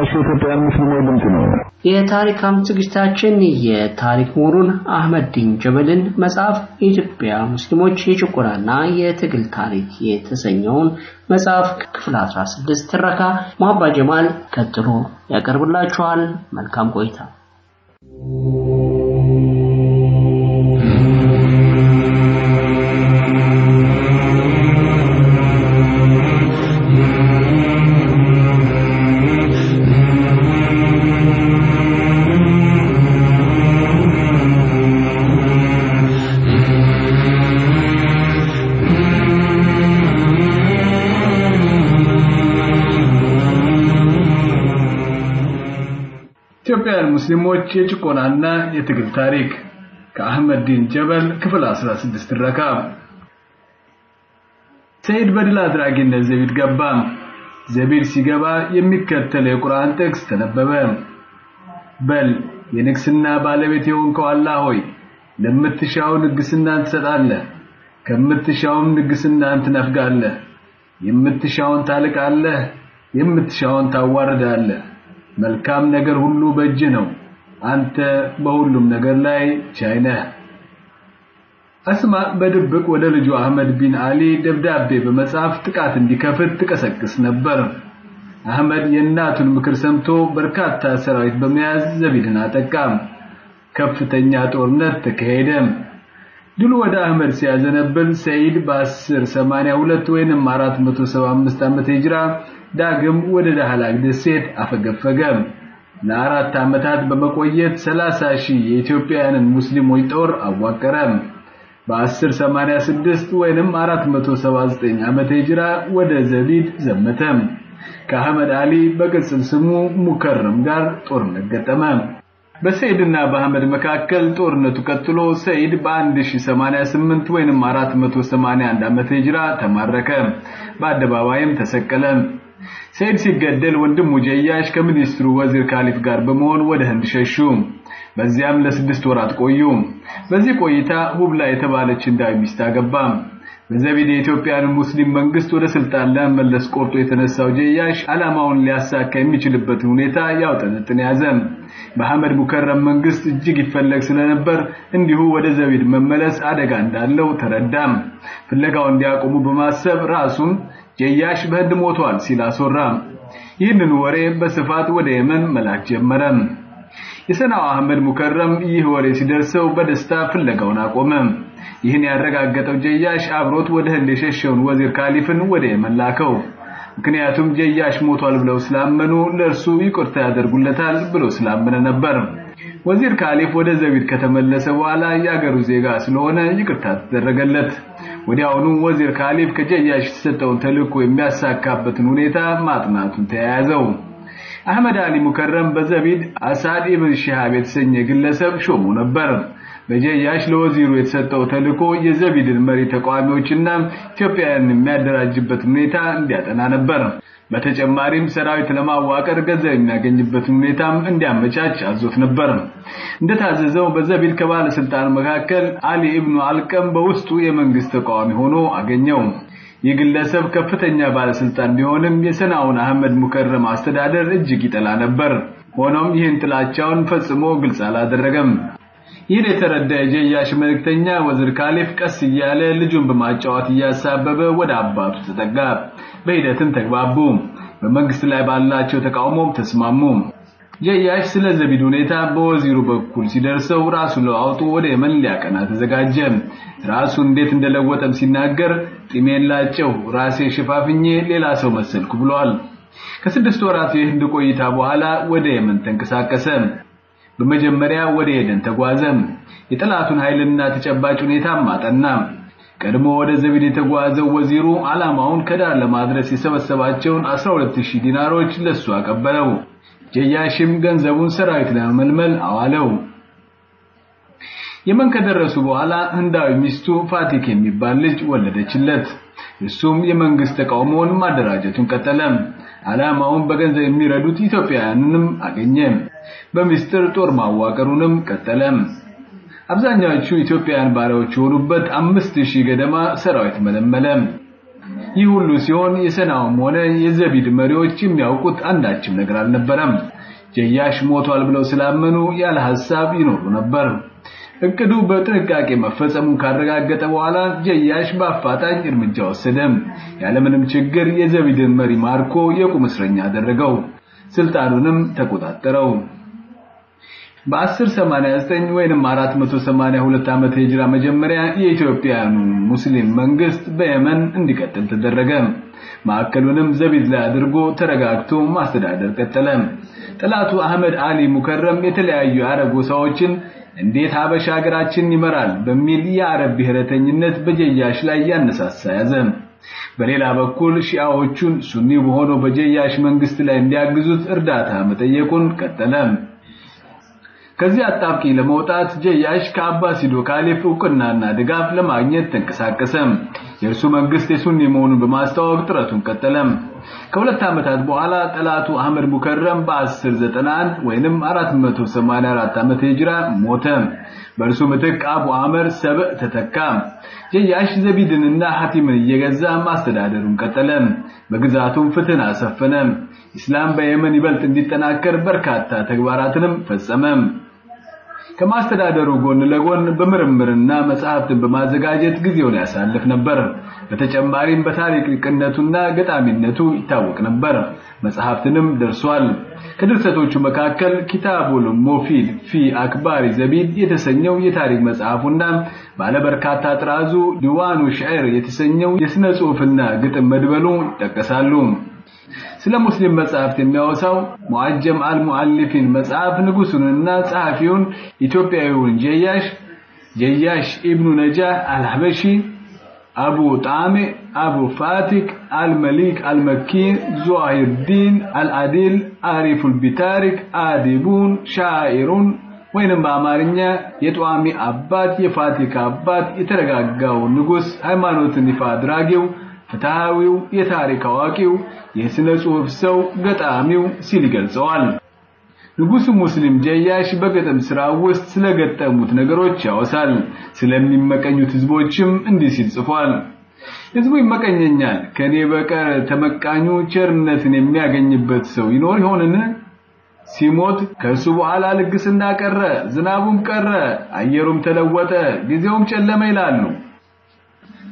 ተመልካች የኢትዮጵያን ሙስሊሞች ድምፅ ነው። የታሪክ ዝግጅታችን የታሪክ ምሁሩን አህመድ ዲን ጀበልን መጽሐፍ የኢትዮጵያ ሙስሊሞች የጭቆናና የትግል ታሪክ የተሰኘውን መጽሐፍ ክፍል 16 ትረካ ሙሀባ ጀማል ቀጥሎ ያቀርብላችኋል። መልካም ቆይታ። ኢትዮጵያውያን ሙስሊሞች የጭቆናና የትግል ታሪክ ከአህመድ ዲን ጀበል ክፍል 16 ትረካ። ሰይድ በድል አድራጊነት ዘቢድ ገባ። ዘቢድ ሲገባ የሚከተለው የቁርአን ጥቅስ ተነበበ። በል የንግስና ባለቤት የሆንከው አላህ ሆይ ለምትሻው ንግስናን ትሰጣለህ፣ ከምትሻውም ንግስናን ትነፍጋለህ። የምትሻውን ታልቃለህ፣ የምትሻውን ታዋርዳለህ። መልካም ነገር ሁሉ በእጅ ነው። አንተ በሁሉም ነገር ላይ ቻይ ነህ። አስማ በድብቅ ወደ ልጁ አህመድ ቢን አሊ ደብዳቤ በመጻፍ ጥቃት እንዲከፍት ትቀሰቅስ ነበር። አህመድ የእናቱን ምክር ሰምቶ በርካታ ሰራዊት በመያዝ ዘቢድን አጠቃ። ከፍተኛ ጦርነት ተካሄደ። ድሉ ወደ አህመድ ሲያዘነብል ሰይድ በ1082 ወይንም 475 ዓመተ ሂጅራ ዳግም ወደ ዳህላክ ደሴት አፈገፈገ። ለአራት ዓመታት በመቆየት 30 ሺህ የኢትዮጵያውያንን ሙስሊሞች ጦር አዋቀረ። በ1086 ወይንም 479 ዓመተ ሂጅራ ወደ ዘቢድ ዘመተ። ከአህመድ አሊ በቅጽል ስሙ ሙከረም ጋር ጦርነት ገጠመ። በሰይድና በአህመድ መካከል ጦርነቱ ቀጥሎ ሰይድ በ1088 ወይንም 481 ዓመተ ሂጅራ ተማረከ። በአደባባይም ተሰቀለ። ሰይድ ሲገደል ወንድሙ ጀያሽ ከሚኒስትሩ ወዚር ካሊፍ ጋር በመሆን ወደ ህንድ ሸሹ። በዚያም ለስድስት ወራት ቆዩ። በዚህ ቆይታ ሁብላ የተባለች ህንዳዊ ሚስት አገባ። በዘቢድ የኢትዮጵያን ሙስሊም መንግስት ወደ ስልጣን ለመመለስ ቆርጦ የተነሳው ጀያሽ ዓላማውን ሊያሳካ የሚችልበትን ሁኔታ ያውጠነጥን ያዘ። በአህመድ ሙከረም መንግስት እጅግ ይፈለግ ስለነበር እንዲሁ ወደ ዘቢድ መመለስ አደጋ እንዳለው ተረዳም። ፍለጋውን እንዲያቆሙ በማሰብ ራሱን ጀያሽ በህንድ ሞቷል ሲል አስወራ። ይህንን ወሬ በስፋት ወደ የመን መላክ ጀመረ። የሰናው አህመድ ሙከረም ይህ ወሬ ሲደርሰው በደስታ ፍለጋውን አቆመ። ይህን ያረጋገጠው ጀያሽ አብሮት ወደ ህንድ የሸሸውን ወዚር ካሊፍን ወደ የመን ላከው። ምክንያቱም ጀያሽ ሞቷል ብለው ስላመኑ ለእርሱ ይቅርታ ያደርጉለታል ብሎ ስላመነ ነበር። ወዚር ካሊፍ ወደ ዘቢድ ከተመለሰ በኋላ የአገሩ ዜጋ ስለሆነ ይቅርታ ተደረገለት። ወዲያውኑ ወዚር ካሊፍ ከጀያሽ የተሰጠውን ተልእኮ የሚያሳካበትን ሁኔታ ማጥናቱን ተያያዘው። አህመድ አሊ ሙከረም በዘቢድ አሳድ ኢብን ሺሃብ የተሰኘ ግለሰብ ሾሙ ነበር። በጀያሽ ለወዚሩ የተሰጠው ተልእኮ የዘቢድን መሪ ተቃዋሚዎችና ኢትዮጵያውያን የሚያደራጅበት ሁኔታ እንዲያጠና ነበር። በተጨማሪም ሰራዊት ለማዋቀር ገንዘብ የሚያገኝበትን ሁኔታም እንዲያመቻች አዞት ነበር። እንደታዘዘው በዘቢድ ከባለስልጣን መካከል አሊ ኢብኑ አልቀም በውስጡ የመንግስት ተቃዋሚ ሆኖ አገኘው። ይህ ግለሰብ ከፍተኛ ባለስልጣን ቢሆንም የሰናውን አህመድ ሙከረም አስተዳደር እጅግ ይጠላ ነበር። ሆኖም ይህን ጥላቻውን ፈጽሞ ግልጽ አላደረገም። ይህን የተረዳ የጀያሽ መልእክተኛ ወዝር ካሊፍ ቀስ እያለ ልጁን በማጫወት እያሳበበ ወደ አባቱ ተጠጋ። በሂደትም ተግባቡ። በመንግስት ላይ ባላቸው ተቃውሞም ተስማሙ። ጀያሽ ስለ ዘቢድ ሁኔታ በወዚሩ በኩል ሲደርሰው ራሱ ለአውጡ ወደ የመን ሊያቀና ተዘጋጀ። ራሱ እንዴት እንደለወጠም ሲናገር ጢሜን ላጨው፣ ራሴ ሽፋፍኜ ሌላ ሰው መሰልኩ ብሏል። ከስድስት ወራት የህንድ ቆይታ በኋላ ወደ የመን ተንቀሳቀሰ። በመጀመሪያ ወደ ኤደን ተጓዘ። የጠላቱን ኃይልና ተጨባጭ ሁኔታም አጠና። ቀድሞ ወደ ዘቢድ የተጓዘው ወዚሩ ዓላማውን ከዳር ለማድረስ የሰበሰባቸውን 12000 ዲናሮች ለሱ አቀበለው። ጀያሽም ገንዘቡን ሰራዊት ለመመልመል አዋለው። የመን ከደረሱ በኋላ ህንዳዊ ሚስቱ ፋቲክ የሚባል ልጅ ወለደችለት። እሱም የመንግስት ተቃውሞውን ማደራጀቱን ቀጠለ። ዓላማውን በገንዘብ የሚረዱት ኢትዮጵያውያንንም አገኘ። በሚስጥር ጦር ማዋቀሩንም ቀጠለ። አብዛኛዎቹ ኢትዮጵያውያን ባሪያዎች የሆኑበት አምስት ሺህ ገደማ ሰራዊት መለመለ። ይህ ሁሉ ሲሆን የሰናውም ሆነ የዘቢድ መሪዎች የሚያውቁት አንዳችም ነገር አልነበረም። ጀያሽ ሞቷል ብለው ስላመኑ ያለ ሐሳብ ይኖሩ ነበር። እቅዱ በጥንቃቄ መፈጸሙን ካረጋገጠ በኋላ ጀያሽ በአፋጣኝ እርምጃ ወሰደ። ያለምንም ችግር የዘቢድን መሪ ማርኮ የቁም እስረኛ አደረገው። ስልጣኑንም ተቆጣጠረው። በ1089 ወይንም 482 ዓመተ ሂጅራ መጀመሪያ የኢትዮጵያኑ ሙስሊም መንግስት በየመን እንዲቀጥል ተደረገ። ማዕከሉንም ዘቢድ ላይ አድርጎ ተረጋግቶ ማስተዳደር ቀጠለ። ጠላቱ አህመድ አሊ ሙከረም የተለያዩ የአረብ ጎሳዎችን እንዴት ሀበሻ ሀገራችን ይመራል በሚል የአረብ ብሔረተኝነት በጀያሽ ላይ ያነሳሳ ያዘ። በሌላ በኩል ሺአዎቹን ሱኒ በሆነው በጀያሽ መንግስት ላይ እንዲያግዙት እርዳታ መጠየቁን ቀጠለ። ከዚህ አጣብቂ ለመውጣት ጀያሽ ከአባሲዶ ካሊፍ እውቅናና ድጋፍ ለማግኘት ተንቀሳቀሰ። የእርሱ መንግስት የሱኒ መሆኑን በማስተዋወቅ ጥረቱን ቀጠለ። ከሁለት ዓመታት በኋላ ጠላቱ አህመድ ሙከረም በ1091 ወይንም 484 ዓመተ ሂጅራ ሞተ። በእርሱ ምትክ አቡ አመር ሰብእ ተተካ። ጀያሽ ዘቢድንና ሐቲምን እየገዛ ማስተዳደሩን ቀጠለ። በግዛቱም ፍትህን አሰፈነ። ኢስላም በየመን ይበልጥ እንዲጠናከር በርካታ ተግባራትንም ፈጸመ። ከማስተዳደሩ ጎን ለጎን በምርምርና መጽሐፍትን በማዘጋጀት ጊዜውን ያሳልፍ ነበር። በተጨማሪም በታሪክ ሊቅነቱና ገጣሚነቱ ይታወቅ ነበር። መጽሐፍትንም ደርሷል። ከድርሰቶቹ መካከል ኪታቡል ሙፊድ ፊ አክባሪ ዘቢድ የተሰኘው የታሪክ መጽሐፉና ባለበርካታ ጥራዙ ዲዋኑ ሽዕር የተሰኘው የስነ ጽሑፍና ግጥም መድበሉ ይጠቀሳሉ። ስለ ሙስሊም መጽሐፍት የሚያወሳው ሙአጀም አልሙአሊፊን መጽሐፍ ንጉሱንና ጸሐፊውን ኢትዮጵያዊውን ጀያሽ ጀያሽ ኢብኑ ነጃህ አልሐበሺ አቡ ጣሜ አቡ ፋቲክ አልመሊክ አልመኪ ዙዋሂር ዲን አልአዲል አሪፉል ቢታሪክ አዲቡን ሻኢሩን ወይንም በአማርኛ የጧሚ አባት የፋቲክ አባት የተረጋጋው ንጉስ ሃይማኖትን ይፋ አድራጊው ፍትሃዊው የታሪክ አዋቂው የስነ ጽሑፍ ሰው ገጣሚው ሲል ይገልጸዋል። ንጉሱ ሙስሊም ጀያሽ በግጥም ስራ ውስጥ ስለገጠሙት ነገሮች ያወሳል። ስለሚመቀኙት ህዝቦችም እንዲህ ሲል ጽፏል። ህዝቡ ይመቀኘኛል፣ ከኔ በቀር ተመቃኙ ቸርነትን የሚያገኝበት ሰው ይኖር ይሆንን? ሲሞት ከእሱ በኋላ ልግስና ቀረ፣ ዝናቡም ቀረ፣ አየሩም ተለወጠ፣ ጊዜውም ጨለመ ይላሉ።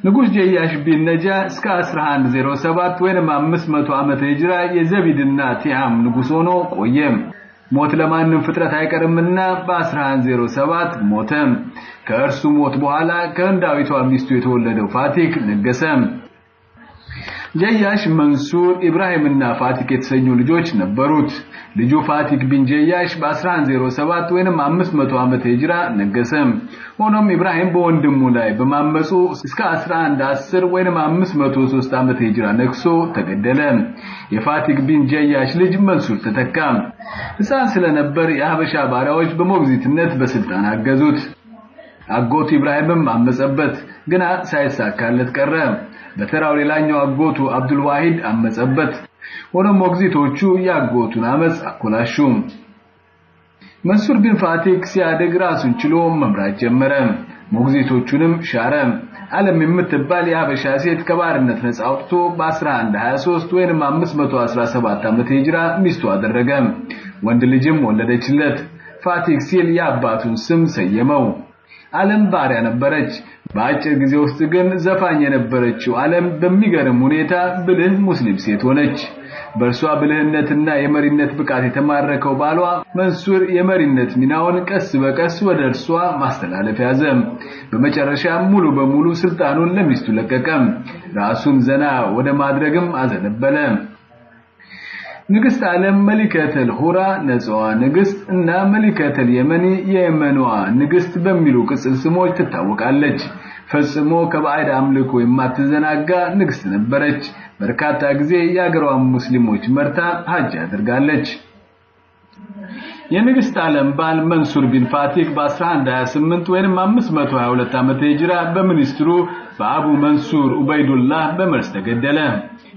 ንጉስ ጀያሽ ቢን ነጃ እስከ 1107 ወይንም 500 ዓመተ ሂጅራ የዘቢድና ቲያም ንጉስ ሆኖ ቆየ። ሞት ለማንም ፍጥረት አይቀርምና በ1107 ሞተ። ከእርሱ ሞት በኋላ ከህንዳዊቷ ሚስቱ የተወለደው ፋቲክ ነገሰ። ጀያሽ መንሱር ኢብራሂምና ፋቲክ የተሰኙ ልጆች ነበሩት። ልጁ ፋቲክ ቢን ጀያሽ በ1107 ወይንም 500 ዓመተ ሂጅራ ነገሰ። ሆኖም ኢብራሂም በወንድሙ ላይ በማመፁ እስከ 1110 ወይንም 503 ዓመተ ሂጅራ ነግሶ ተገደለ። የፋቲክ ቢን ጀያሽ ልጅ መንሱር ተተካ። ሕፃን ስለነበር የሀበሻ ባሪያዎች በሞግዚትነት በስልጣን አገዙት። አጎቱ ኢብራሂምም አመጸበት፣ ግና ሳይሳካለት ቀረ። በተራው ሌላኛው አጎቱ አብዱል ዋሂድ አመጸበት። ሆኖም ሞግዚቶቹ ያጎቱን አመጽ አኮላሹ። መንሱር ቢን ፋቲክ ሲያድግ ራሱን ችሎ መምራት ጀመረ። ሞግዚቶቹንም ሻረ። ዓለም የምትባል የሀበሻ ሴት ከባርነት ነፃ አውጥቶ በ1123 ወይንም 517 ዓመተ ሂጅራ ሚስቱ አደረገ። ወንድ ልጅም ወለደችለት። ፋቲክ ሲል የአባቱን ስም ሰየመው። ዓለም ባሪያ ነበረች። በአጭር ጊዜ ውስጥ ግን ዘፋኝ የነበረችው ዓለም በሚገርም ሁኔታ ብልህ ሙስሊም ሴት ሆነች። በእርሷ ብልህነትና የመሪነት ብቃት የተማረከው ባሏ መንሱር የመሪነት ሚናውን ቀስ በቀስ ወደ እርሷ ማስተላለፍ ያዘ። በመጨረሻ ሙሉ በሙሉ ስልጣኑን ለሚስቱ ለቀቀ። ራሱን ዘና ወደ ማድረግም አዘነበለ። ንግስት ዓለም መሊከተል ሁራ ነፃዋ ንግስት እና መሊከተል የመኒ የየመኗ ንግስት በሚሉ ቅጽል ስሞች ትታወቃለች። ፈጽሞ ከባዕድ አምልኮ የማትዘናጋ ንግስት ነበረች። በርካታ ጊዜ የአገሯን ሙስሊሞች መርታ ሀጅ አድርጋለች። የንግስት ዓለም ባል መንሱር ቢን ፋቲክ በ1128 ወይም 522 ዓመተ ሂጅራ በሚኒስትሩ በአቡ መንሱር ኡበይዱላህ በመርዝ ተገደለ።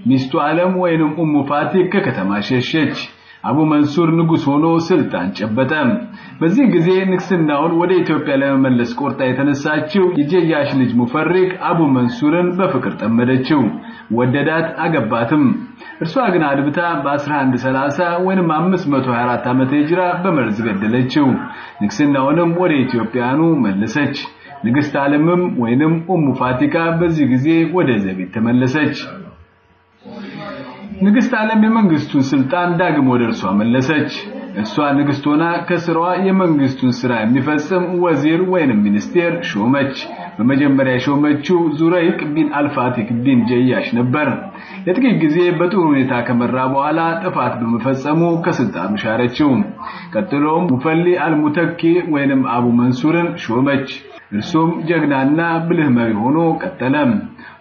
ሚስቱ ዓለም ወይንም ኡሙ ፋቲክ ከከተማ ሸሸች። አቡ መንሱር ንጉስ ሆኖ ስልጣን ጨበጠ። በዚህ ጊዜ ንግስናውን ወደ ኢትዮጵያ ለመመለስ ቆርጣ የተነሳችው የጀያሽ ልጅ ሙፈሪቅ አቡ መንሱርን በፍቅር ጠመደችው፣ ወደዳት፣ አገባትም። እርሷ ግን አድብታ በ1130 ወይንም 524 ዓመተ ሂጅራ በመርዝ ገደለችው። ንግስናውንም ወደ ኢትዮጵያኑ መለሰች። ንግስት ዓለምም ወይንም ኡሙ ፋቲካ በዚህ ጊዜ ወደ ዘቢት ተመለሰች። ንግስት ዓለም የመንግስቱን ስልጣን ዳግም ወደ መለሰች። እሷ ንግስት ሆና ከስራዋ የመንግስቱን ስራ የሚፈጽም ወዚር ወይንም ሚኒስቴር ሾመች። በመጀመሪያ የሾመችው ዙረይቅ ቢን አልፋቲክ ቢን ጀያሽ ነበር። ለጥቂት ጊዜ በጥሩ ሁኔታ ከመራ በኋላ ጥፋት በመፈጸሙ ከስልጣኑ ሻረችው። ቀጥሎም ሙፈሊ አልሙተኪ ወይንም አቡ መንሱርን ሾመች። እርሱም ጀግናና ብልህ መሪ ሆኖ ቀጠለ።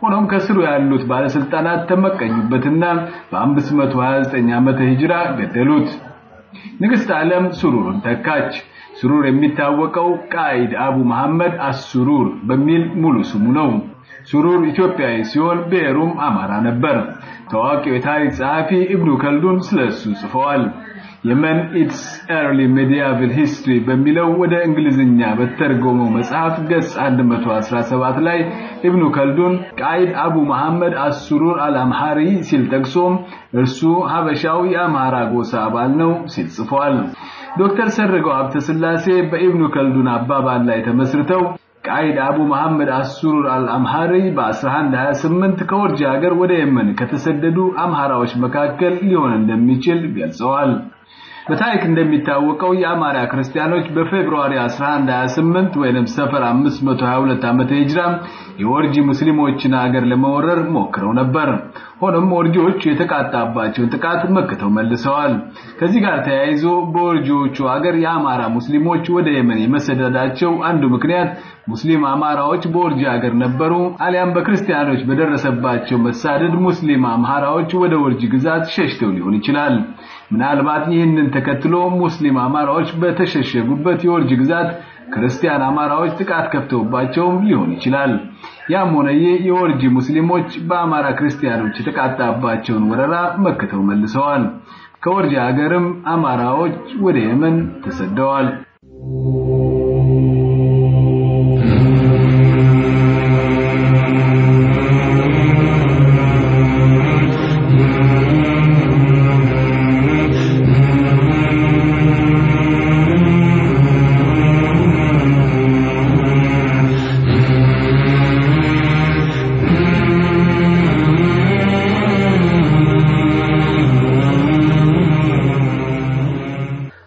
ሆኖም ከስሩ ያሉት ባለስልጣናት ተመቀኙበትና በ529 ዓመተ ሂጅራ ገደሉት። ንግስት ዓለም ሱሩርን ተካች። ሱሩር የሚታወቀው ቃኢድ አቡ መሐመድ አስሱሩር በሚል ሙሉ ስሙ ነው። ሱሩር ኢትዮጵያዊ ሲሆን ብሔሩም አማራ ነበር። ታዋቂው የታሪክ ጸሐፊ ኢብኑ ከልዱን ስለሱ ጽፈዋል። Yaman its early mediaeval history በሚለው ወደ እንግሊዝኛ በተተረጎመው መጽሐፍ ገጽ 117 ላይ ኢብኑ ከልዱን ቃይድ አቡ መሐመድ ሱሩር አልአምሐሪ ሲል ጠቅሶም እርሱ ሀበሻው የአምሃራ ጎሳ አባል ነው ሲል ጽፏል። ዶክተር ሰርገው ሀብተ ስላሴ በኢብኑ ከልዱን አባባል ላይ ተመስርተው ቃይድ አቡ መሐመድ አስሩር አልአምሐሪ በ1128 ከወርጂ ሀገር ወደ የመን ከተሰደዱ አምሃራዎች መካከል ሊሆን እንደሚችል ገልጸዋል። በታሪክ እንደሚታወቀው የአማራ ክርስቲያኖች በፌብሩዋሪ 1128 ወይንም ሰፈር 522 ዓመተ ሂጅራ የወርጂ ሙስሊሞችን ሀገር ለመወረር ሞክረው ነበር። ሆኖም ወርጂዎቹ የተቃጣባቸውን ጥቃት መክተው መልሰዋል። ከዚህ ጋር ተያይዞ በወርጂዎቹ ሀገር የአማራ ሙስሊሞች ወደ የመን የመሰደዳቸው አንዱ ምክንያት ሙስሊም አማራዎች በወርጂ ሀገር ነበሩ፣ አሊያም በክርስቲያኖች በደረሰባቸው መሳደድ ሙስሊም አምሃራዎች ወደ ወርጂ ግዛት ሸሽተው ሊሆን ይችላል። ምናልባት ይህንን ተከትሎ ሙስሊም አማራዎች በተሸሸጉበት የወርጅ ግዛት ክርስቲያን አማራዎች ጥቃት ከፍተውባቸውም ሊሆን ይችላል። ያም ሆነ ይህ የወርጂ ሙስሊሞች በአማራ ክርስቲያኖች የተቃጣባቸውን ወረራ መክተው መልሰዋል። ከወርጂ ሀገርም አማራዎች ወደ የመን ተሰደዋል።